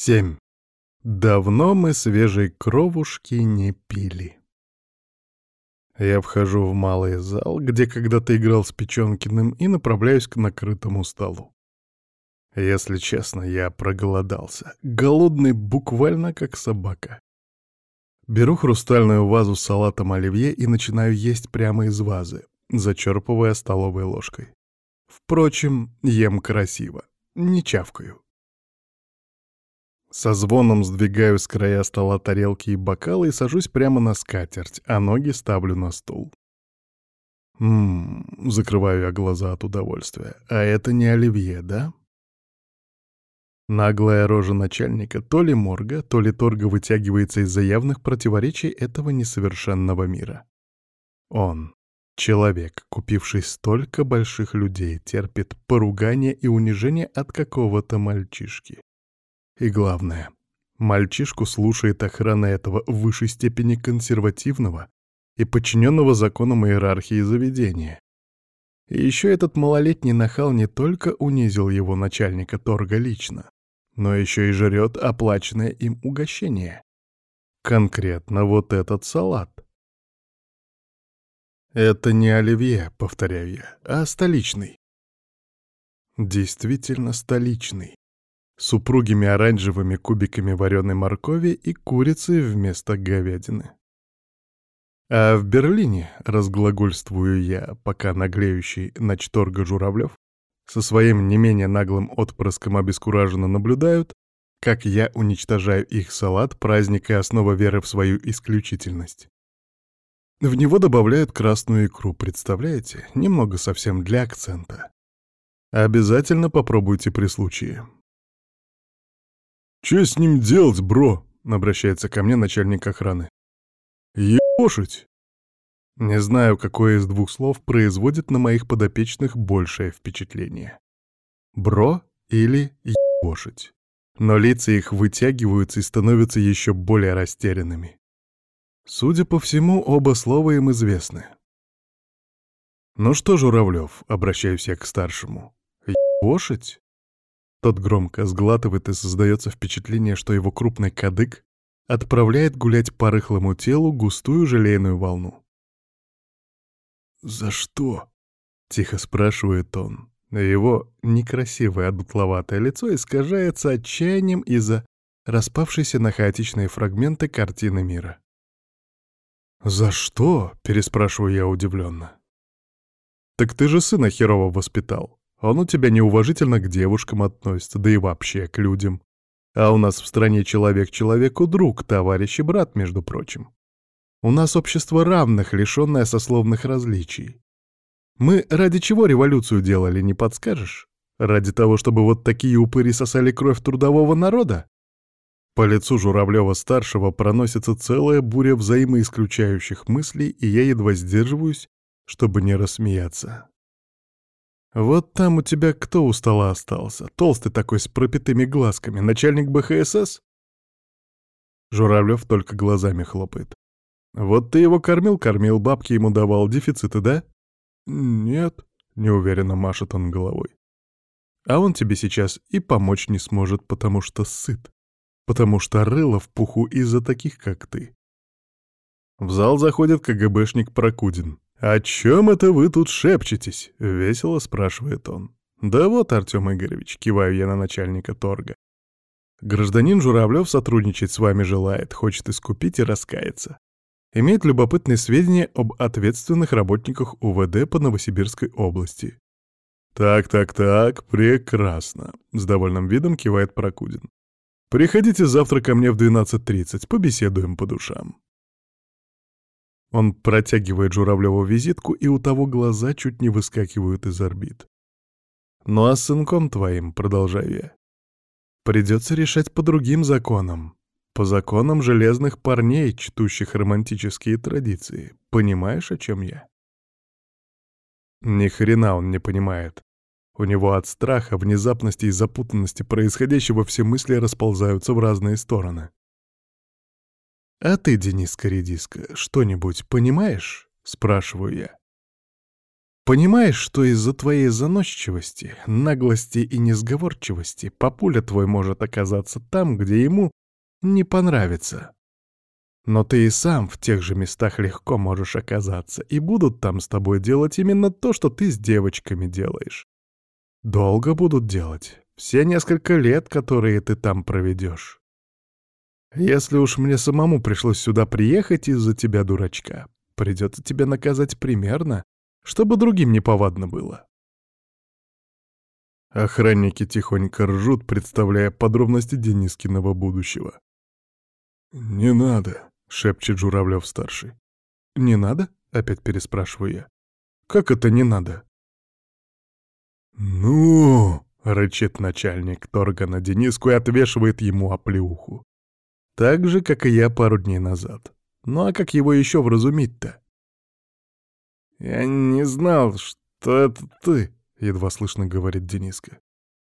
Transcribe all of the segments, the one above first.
Семь. Давно мы свежей кровушки не пили. Я вхожу в малый зал, где когда-то играл с Печенкиным, и направляюсь к накрытому столу. Если честно, я проголодался. Голодный буквально как собака. Беру хрустальную вазу с салатом оливье и начинаю есть прямо из вазы, зачерпывая столовой ложкой. Впрочем, ем красиво, не чавкаю. Со звоном сдвигаю с края стола тарелки и бокалы и сажусь прямо на скатерть, а ноги ставлю на стул. Ммм, закрываю я глаза от удовольствия. А это не оливье, да? Наглая рожа начальника то ли морга, то ли торга вытягивается из-за явных противоречий этого несовершенного мира. Он, человек, купивший столько больших людей, терпит поругание и унижение от какого-то мальчишки. И главное, мальчишку слушает охрана этого в высшей степени консервативного и подчиненного законам иерархии заведения. И еще этот малолетний нахал не только унизил его начальника торга лично, но еще и жрет оплаченное им угощение. Конкретно вот этот салат. Это не оливье, повторяю я, а столичный. Действительно столичный с упругими оранжевыми кубиками вареной моркови и курицы вместо говядины. А в Берлине, разглагольствую я, пока наглеющий начторга Журавлев, со своим не менее наглым отпрыском обескураженно наблюдают, как я уничтожаю их салат, праздник и основа веры в свою исключительность. В него добавляют красную икру, представляете? Немного совсем для акцента. Обязательно попробуйте при случае. «Чё с ним делать, бро?» — обращается ко мне начальник охраны. «Ебошить!» Не знаю, какое из двух слов производит на моих подопечных большее впечатление. «Бро» или «ебошить». Но лица их вытягиваются и становятся еще более растерянными. Судя по всему, оба слова им известны. «Ну что, Журавлев?» — обращаюсь я к старшему. «Ебошить?» Тот громко сглатывает и создается впечатление, что его крупный кадык отправляет гулять по рыхлому телу густую желейную волну. «За что?» — тихо спрашивает он. Его некрасивое одутловатое лицо искажается отчаянием из-за распавшейся на хаотичные фрагменты картины мира. «За что?» — переспрашиваю я удивленно. «Так ты же сына херово воспитал. Он у тебя неуважительно к девушкам относится, да и вообще к людям. А у нас в стране человек человеку друг, товарищ и брат, между прочим. У нас общество равных, лишённое сословных различий. Мы ради чего революцию делали, не подскажешь? Ради того, чтобы вот такие упыри сосали кровь трудового народа? По лицу Журавлева-старшего проносится целая буря взаимоисключающих мыслей, и я едва сдерживаюсь, чтобы не рассмеяться. «Вот там у тебя кто у стола остался? Толстый такой с пропитыми глазками, начальник БХСС?» Журавлев только глазами хлопает. «Вот ты его кормил-кормил, бабки ему давал, дефициты, да?» «Нет», — неуверенно машет он головой. «А он тебе сейчас и помочь не сможет, потому что сыт, потому что рыло в пуху из-за таких, как ты». В зал заходит КГБшник Прокудин. «О чем это вы тут шепчетесь?» — весело спрашивает он. «Да вот, Артем Игоревич», — киваю я на начальника торга. «Гражданин Журавлев сотрудничать с вами желает, хочет искупить и раскаяться. Имеет любопытные сведения об ответственных работниках УВД по Новосибирской области». «Так-так-так, прекрасно», — с довольным видом кивает Прокудин. «Приходите завтра ко мне в 12.30, побеседуем по душам». Он протягивает Журавлеву визитку, и у того глаза чуть не выскакивают из орбит. «Ну а с сынком твоим, — продолжаю я, — придется решать по другим законам, по законам железных парней, чтущих романтические традиции. Понимаешь, о чем я?» Ни хрена он не понимает. У него от страха, внезапности и запутанности происходящего все мысли расползаются в разные стороны. «А ты, Дениска Редиска, что-нибудь понимаешь?» — спрашиваю я. Понимаешь, что из-за твоей заносчивости, наглости и несговорчивости папуля твой может оказаться там, где ему не понравится. Но ты и сам в тех же местах легко можешь оказаться, и будут там с тобой делать именно то, что ты с девочками делаешь. Долго будут делать, все несколько лет, которые ты там проведешь. Если уж мне самому пришлось сюда приехать из-за тебя, дурачка, придется тебя наказать примерно, чтобы другим не повадно было. Охранники тихонько ржут, представляя подробности Денискиного будущего. «Не надо», — шепчет Журавлев-старший. «Не надо?» — опять переспрашиваю я. «Как это не надо?» «Ну!» — рычит начальник торга на Дениску и отвешивает ему оплеуху. Так же, как и я пару дней назад. Ну а как его еще вразумить-то? «Я не знал, что это ты», — едва слышно говорит Дениска.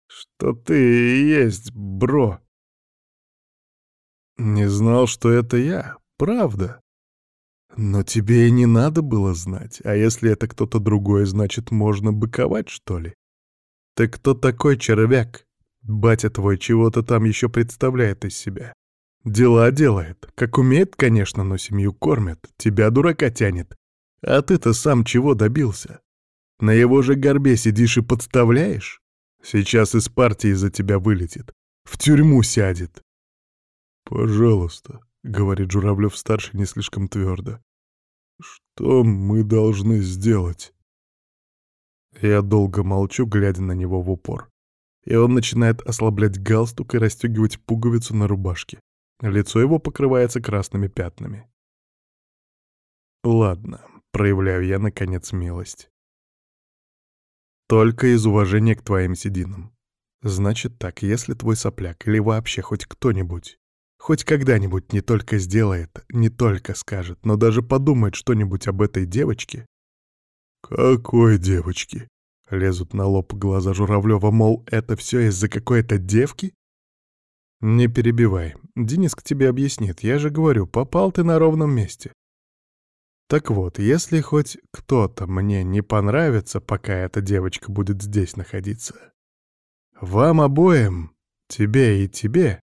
«Что ты и есть, бро». «Не знал, что это я, правда. Но тебе и не надо было знать, а если это кто-то другой, значит, можно быковать, что ли? Ты кто такой, червяк? Батя твой чего-то там еще представляет из себя. Дела делает. Как умеет, конечно, но семью кормит. Тебя, дурака, тянет. А ты-то сам чего добился? На его же горбе сидишь и подставляешь? Сейчас из партии за тебя вылетит. В тюрьму сядет. «Пожалуйста», — говорит Журавлев-старший не слишком твердо. «Что мы должны сделать?» Я долго молчу, глядя на него в упор. И он начинает ослаблять галстук и расстегивать пуговицу на рубашке. Лицо его покрывается красными пятнами. Ладно, проявляю я, наконец, милость. Только из уважения к твоим сединам. Значит так, если твой сопляк или вообще хоть кто-нибудь, хоть когда-нибудь не только сделает, не только скажет, но даже подумает что-нибудь об этой девочке... Какой девочке? Лезут на лоб глаза Журавлева, мол, это все из-за какой-то девки? «Не перебивай. Денис к тебе объяснит. Я же говорю, попал ты на ровном месте. Так вот, если хоть кто-то мне не понравится, пока эта девочка будет здесь находиться, вам обоим, тебе и тебе...»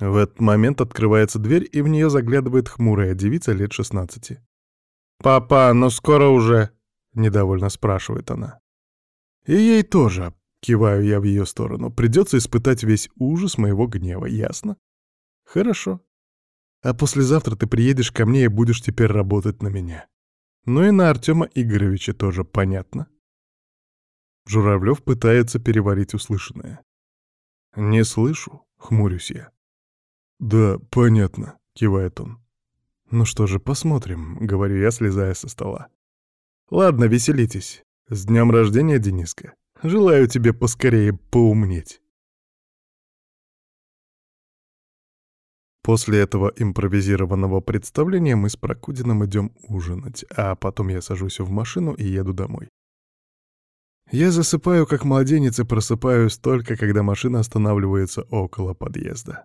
В этот момент открывается дверь, и в нее заглядывает хмурая девица лет 16. «Папа, ну скоро уже...» — недовольно спрашивает она. И ей тоже, Киваю я в ее сторону. Придется испытать весь ужас моего гнева, ясно? Хорошо. А послезавтра ты приедешь ко мне и будешь теперь работать на меня. Ну и на Артема Игоревича тоже понятно. Журавлев пытается переварить услышанное. «Не слышу», — хмурюсь я. «Да, понятно», — кивает он. «Ну что же, посмотрим», — говорю я, слезая со стола. «Ладно, веселитесь. С днем рождения, Дениска. Желаю тебе поскорее поумнеть. После этого импровизированного представления мы с Прокудиным идем ужинать, а потом я сажусь в машину и еду домой. Я засыпаю как младенец и просыпаюсь только, когда машина останавливается около подъезда.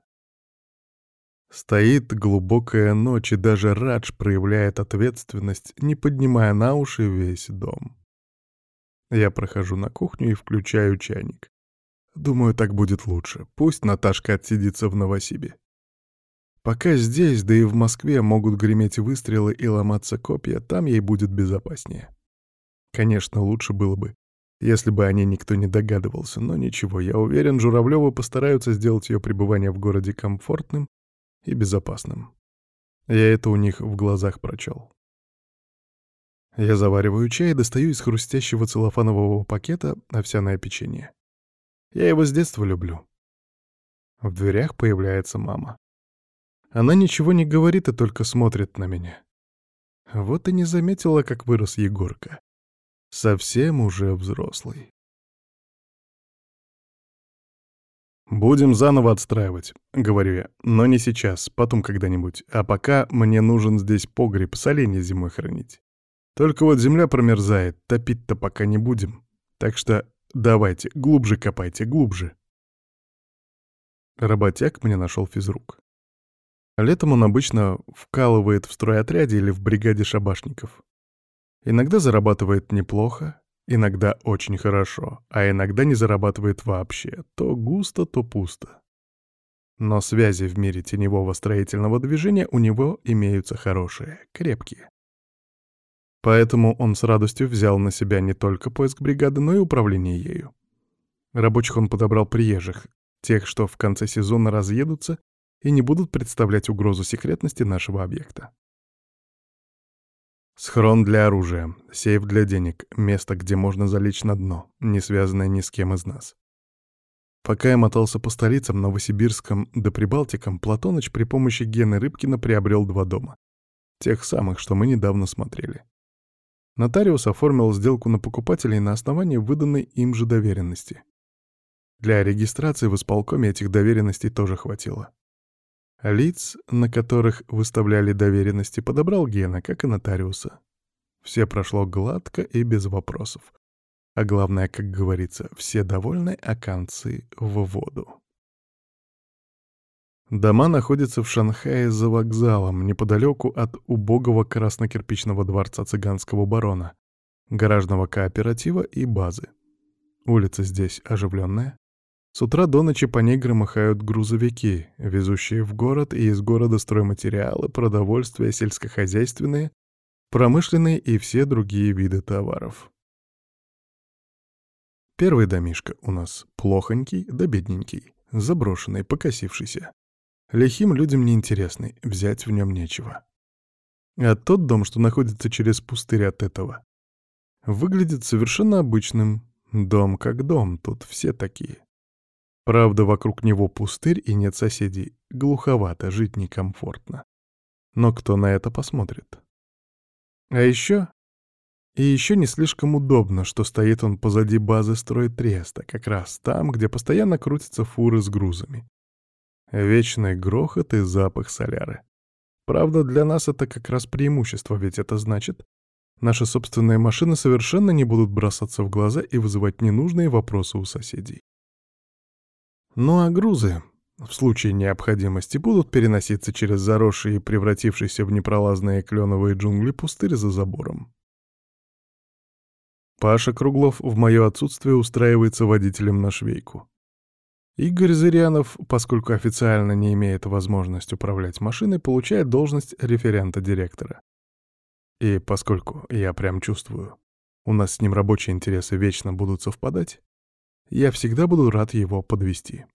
Стоит глубокая ночь, и даже Радж проявляет ответственность, не поднимая на уши весь дом. Я прохожу на кухню и включаю чайник. Думаю, так будет лучше. Пусть Наташка отсидится в Новосибе. Пока здесь, да и в Москве могут греметь выстрелы и ломаться копья, там ей будет безопаснее. Конечно, лучше было бы, если бы о ней никто не догадывался, но ничего, я уверен, Журавлёвы постараются сделать ее пребывание в городе комфортным и безопасным. Я это у них в глазах прочел. Я завариваю чай и достаю из хрустящего целлофанового пакета овсяное печенье. Я его с детства люблю. В дверях появляется мама. Она ничего не говорит и только смотрит на меня. Вот и не заметила, как вырос Егорка. Совсем уже взрослый. «Будем заново отстраивать», — говорю я. «Но не сейчас, потом когда-нибудь. А пока мне нужен здесь погреб, соленья зимой хранить. Только вот земля промерзает, топить-то пока не будем. Так что давайте, глубже копайте, глубже. Работяг мне нашел физрук. Летом он обычно вкалывает в стройотряде или в бригаде шабашников. Иногда зарабатывает неплохо, Иногда очень хорошо, а иногда не зарабатывает вообще. То густо, то пусто. Но связи в мире теневого строительного движения у него имеются хорошие, крепкие. Поэтому он с радостью взял на себя не только поиск бригады, но и управление ею. Рабочих он подобрал приезжих, тех, что в конце сезона разъедутся и не будут представлять угрозу секретности нашего объекта. Схрон для оружия, сейф для денег, место, где можно залечь на дно, не связанное ни с кем из нас. Пока я мотался по столицам, Новосибирском да Прибалтикам, Платоныч при помощи Гены Рыбкина приобрел два дома. Тех самых, что мы недавно смотрели. Нотариус оформил сделку на покупателей на основании выданной им же доверенности. Для регистрации в исполкоме этих доверенностей тоже хватило. Лиц, на которых выставляли доверенности, подобрал Гена, как и нотариуса. Все прошло гладко и без вопросов. А главное, как говорится, все довольны, а концы в воду. Дома находятся в Шанхае за вокзалом, неподалеку от убогого краснокирпичного дворца цыганского барона, гаражного кооператива и базы. Улица здесь оживленная, с утра до ночи по ней громыхают грузовики, везущие в город и из города стройматериалы, продовольствие, сельскохозяйственные, промышленные и все другие виды товаров. Первый домишко у нас плохонький да бедненький, заброшенный, покосившийся. Лихим людям неинтересный, взять в нем нечего. А тот дом, что находится через пустырь от этого, выглядит совершенно обычным. Дом как дом, тут все такие. Правда, вокруг него пустырь и нет соседей. Глуховато, жить некомфортно. Но кто на это посмотрит? А еще... И еще не слишком удобно, что стоит он позади базы стройтреста, как раз там, где постоянно крутятся фуры с грузами. Вечный грохот и запах соляры. Правда, для нас это как раз преимущество, ведь это значит, наши собственные машины совершенно не будут бросаться в глаза и вызывать ненужные вопросы у соседей. Ну а грузы, в случае необходимости, будут переноситься через заросшие и превратившиеся в непролазные кленовые джунгли пустырь за забором. Паша Круглов в мое отсутствие устраивается водителем на швейку. Игорь Зырянов, поскольку официально не имеет возможности управлять машиной, получает должность референта директора. И поскольку я прям чувствую, у нас с ним рабочие интересы вечно будут совпадать, я всегда буду рад его подвести.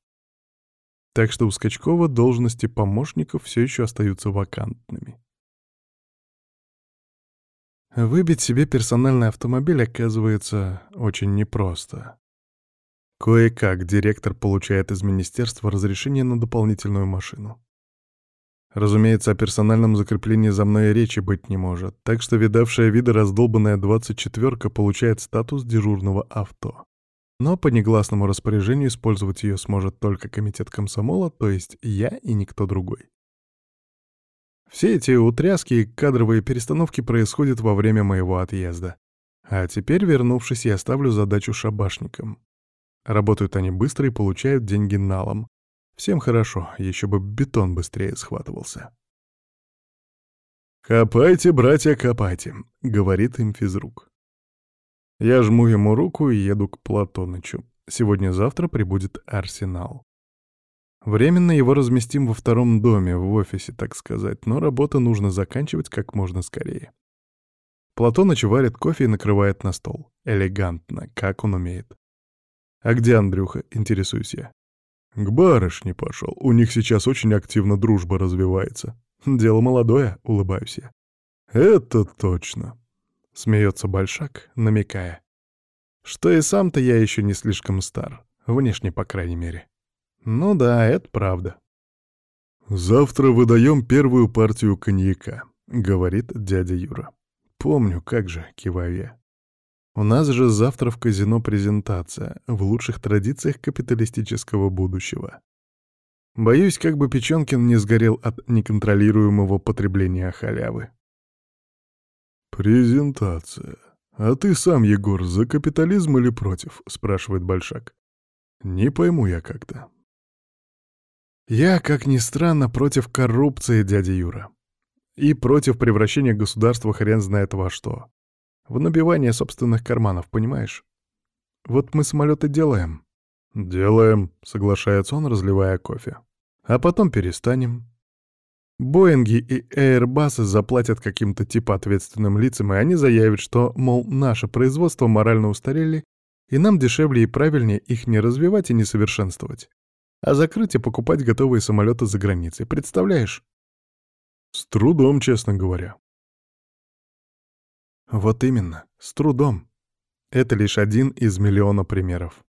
Так что у Скачкова должности помощников все еще остаются вакантными. Выбить себе персональный автомобиль оказывается очень непросто. Кое-как директор получает из министерства разрешение на дополнительную машину. Разумеется, о персональном закреплении за мной речи быть не может, так что видавшая виды раздолбанная 24-ка получает статус дежурного авто. Но по негласному распоряжению использовать ее сможет только комитет комсомола, то есть я и никто другой. Все эти утряски и кадровые перестановки происходят во время моего отъезда. А теперь, вернувшись, я ставлю задачу шабашникам. Работают они быстро и получают деньги налом. Всем хорошо, еще бы бетон быстрее схватывался. «Копайте, братья, копайте», — говорит им физрук. Я жму ему руку и еду к Платонычу. Сегодня-завтра прибудет Арсенал. Временно его разместим во втором доме, в офисе, так сказать, но работу нужно заканчивать как можно скорее. Платоныч варит кофе и накрывает на стол. Элегантно, как он умеет. «А где Андрюха?» — интересуюсь я. «К барышне пошел. У них сейчас очень активно дружба развивается. Дело молодое», — улыбаюсь я. «Это точно», — смеется Большак, намекая. Что и сам-то я еще не слишком стар, внешне, по крайней мере. Ну да, это правда. «Завтра выдаем первую партию коньяка», — говорит дядя Юра. «Помню, как же», — киваю я. «У нас же завтра в казино презентация, в лучших традициях капиталистического будущего. Боюсь, как бы Печенкин не сгорел от неконтролируемого потребления халявы. «Презентация. А ты сам, Егор, за капитализм или против?» — спрашивает Большак. «Не пойму я как-то». «Я, как ни странно, против коррупции, дядя Юра. И против превращения государства хрен знает во что. В набивание собственных карманов, понимаешь? Вот мы самолеты делаем. Делаем, соглашается он, разливая кофе. А потом перестанем. Боинги и Эйрбасы заплатят каким-то типа ответственным лицам, и они заявят, что, мол, наше производство морально устарели, и нам дешевле и правильнее их не развивать и не совершенствовать, а закрыть и покупать готовые самолеты за границей. Представляешь? С трудом, честно говоря. Вот именно, с трудом. Это лишь один из миллиона примеров.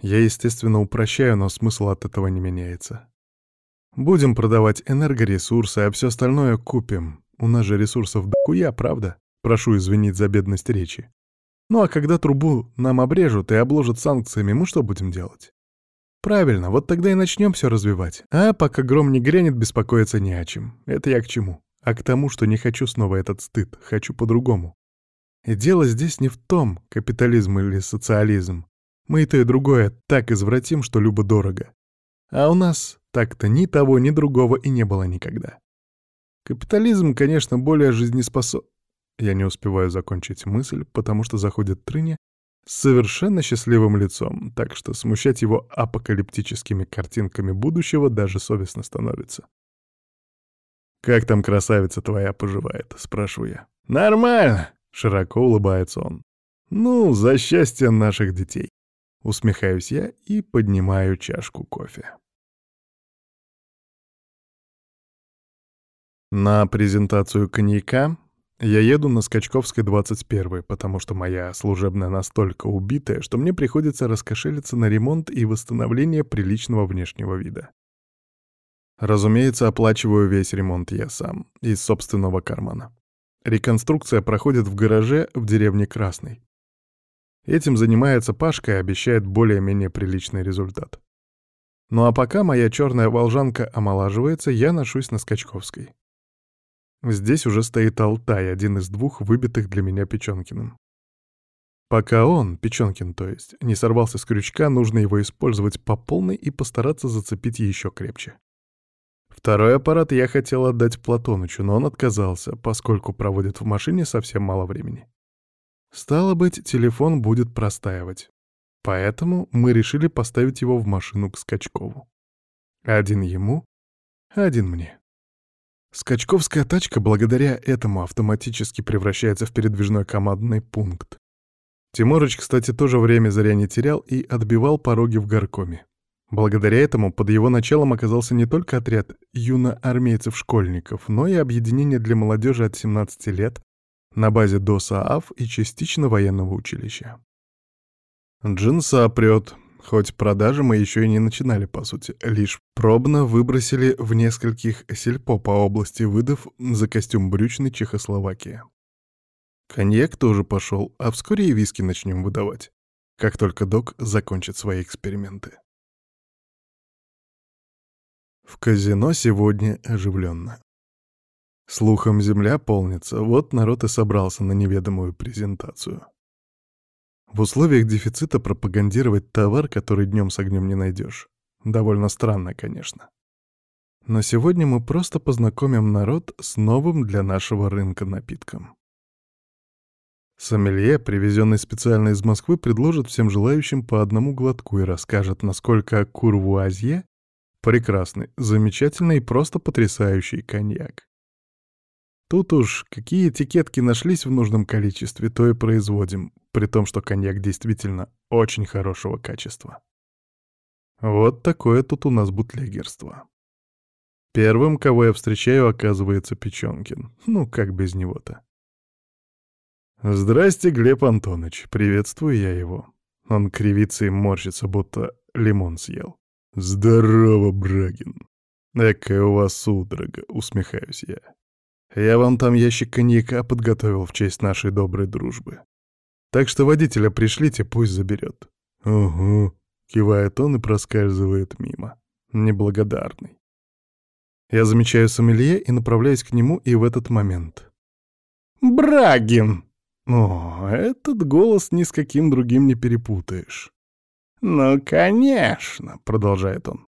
Я, естественно, упрощаю, но смысл от этого не меняется. Будем продавать энергоресурсы, а все остальное купим. У нас же ресурсов дохуя, правда? Прошу извинить за бедность речи. Ну а когда трубу нам обрежут и обложат санкциями, мы что будем делать? Правильно, вот тогда и начнем все развивать. А пока гром не грянет, беспокоиться не о чем. Это я к чему? А к тому, что не хочу снова этот стыд, хочу по-другому. И дело здесь не в том, капитализм или социализм. Мы и то, и другое так извратим, что любо-дорого. А у нас так-то ни того, ни другого и не было никогда. Капитализм, конечно, более жизнеспособ... Я не успеваю закончить мысль, потому что заходит Трыня с совершенно счастливым лицом, так что смущать его апокалиптическими картинками будущего даже совестно становится. «Как там красавица твоя поживает?» — спрашиваю я. «Нормально!» — широко улыбается он. «Ну, за счастье наших детей!» Усмехаюсь я и поднимаю чашку кофе. На презентацию коньяка я еду на Скачковской 21, потому что моя служебная настолько убитая, что мне приходится раскошелиться на ремонт и восстановление приличного внешнего вида. Разумеется, оплачиваю весь ремонт я сам, из собственного кармана. Реконструкция проходит в гараже в деревне Красный. Этим занимается Пашка и обещает более-менее приличный результат. Ну а пока моя черная волжанка омолаживается, я ношусь на Скачковской. Здесь уже стоит Алтай, один из двух выбитых для меня Печенкиным. Пока он, Печенкин то есть, не сорвался с крючка, нужно его использовать по полной и постараться зацепить еще крепче. Второй аппарат я хотел отдать Платонычу, но он отказался, поскольку проводит в машине совсем мало времени. Стало быть, телефон будет простаивать. Поэтому мы решили поставить его в машину к Скачкову. Один ему, один мне. Скачковская тачка благодаря этому автоматически превращается в передвижной командный пункт. Тимурыч, кстати, тоже время зря не терял и отбивал пороги в горкоме. Благодаря этому под его началом оказался не только отряд юноармейцев-школьников, но и объединение для молодежи от 17 лет на базе ДОСААФ и частично военного училища. Джинса прет, Хоть продажи мы еще и не начинали, по сути. Лишь пробно выбросили в нескольких сельпо по области, выдав за костюм брючный Чехословакия. Коньяк тоже пошел, а вскоре и виски начнем выдавать, как только док закончит свои эксперименты. В казино сегодня оживленно. Слухом земля полнится, вот народ и собрался на неведомую презентацию. В условиях дефицита пропагандировать товар, который днем с огнем не найдешь, довольно странно, конечно. Но сегодня мы просто познакомим народ с новым для нашего рынка напитком. Сомелье, привезенный специально из Москвы, предложит всем желающим по одному глотку и расскажет, насколько курвуазье — прекрасный, замечательный и просто потрясающий коньяк. Тут уж какие этикетки нашлись в нужном количестве, то и производим, при том, что коньяк действительно очень хорошего качества. Вот такое тут у нас бутлегерство. Первым, кого я встречаю, оказывается Печенкин. Ну, как без него-то. «Здрасте, Глеб Антонович. Приветствую я его». Он кривится и морщится, будто лимон съел. «Здорово, Брагин. Экая у вас судорога», — усмехаюсь я. Я вам там ящик коньяка подготовил в честь нашей доброй дружбы. Так что водителя пришлите, пусть заберет. Угу, кивает он и проскальзывает мимо. Неблагодарный. Я замечаю сомелье и направляюсь к нему, и в этот момент. «Брагин!» О, этот голос ни с каким другим не перепутаешь. «Ну, конечно», — продолжает он.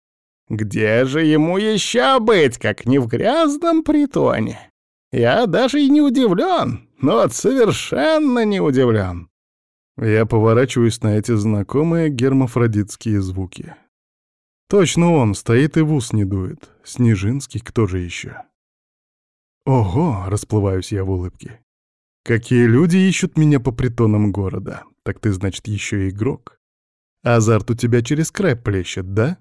«Где же ему еще быть, как не в грязном притоне? Я даже и не удивлен. Ну вот совершенно не удивлен. Я поворачиваюсь на эти знакомые гермафродитские звуки. Точно он, стоит и в ус не дует. Снежинский, кто же еще? Ого, расплываюсь я в улыбке. Какие люди ищут меня по притонам города. Так ты, значит, еще игрок? Азарт у тебя через край плещет, да?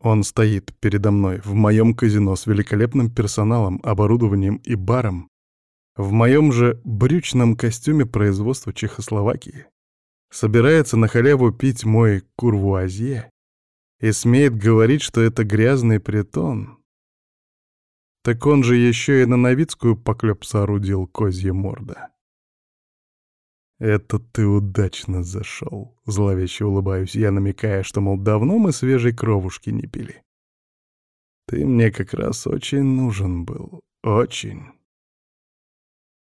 Он стоит передо мной в моем казино с великолепным персоналом, оборудованием и баром, в моем же брючном костюме производства Чехословакии. Собирается на халяву пить мой курвуазье и смеет говорить, что это грязный притон. Так он же еще и на Новицкую поклеп соорудил козье морда. «Это ты удачно зашел», — зловеще улыбаюсь я, намекая, что, мол, давно мы свежей кровушки не пили. «Ты мне как раз очень нужен был. Очень».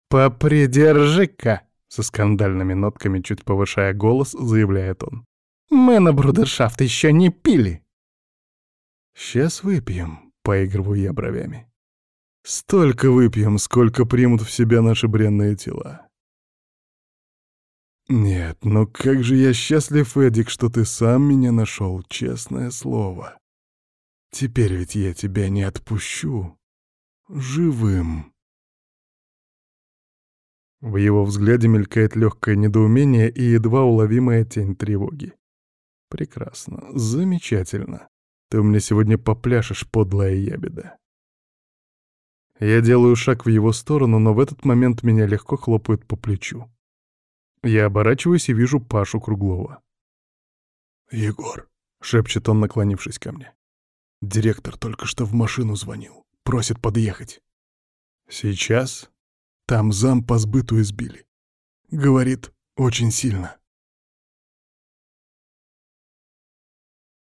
«Попридержи-ка!» — со скандальными нотками, чуть повышая голос, заявляет он. «Мы на брудершафт еще не пили!» «Сейчас выпьем», — поигрываю я бровями. «Столько выпьем, сколько примут в себя наши бренные тела. «Нет, но как же я счастлив, Эдик, что ты сам меня нашел, честное слово. Теперь ведь я тебя не отпущу. Живым». В его взгляде мелькает легкое недоумение и едва уловимая тень тревоги. «Прекрасно, замечательно. Ты у меня сегодня попляшешь, подлая ябеда». Я делаю шаг в его сторону, но в этот момент меня легко хлопают по плечу. Я оборачиваюсь и вижу Пашу Круглова. «Егор», — шепчет он, наклонившись ко мне. «Директор только что в машину звонил. Просит подъехать». «Сейчас?» Там зам по сбыту избили. Говорит, очень сильно.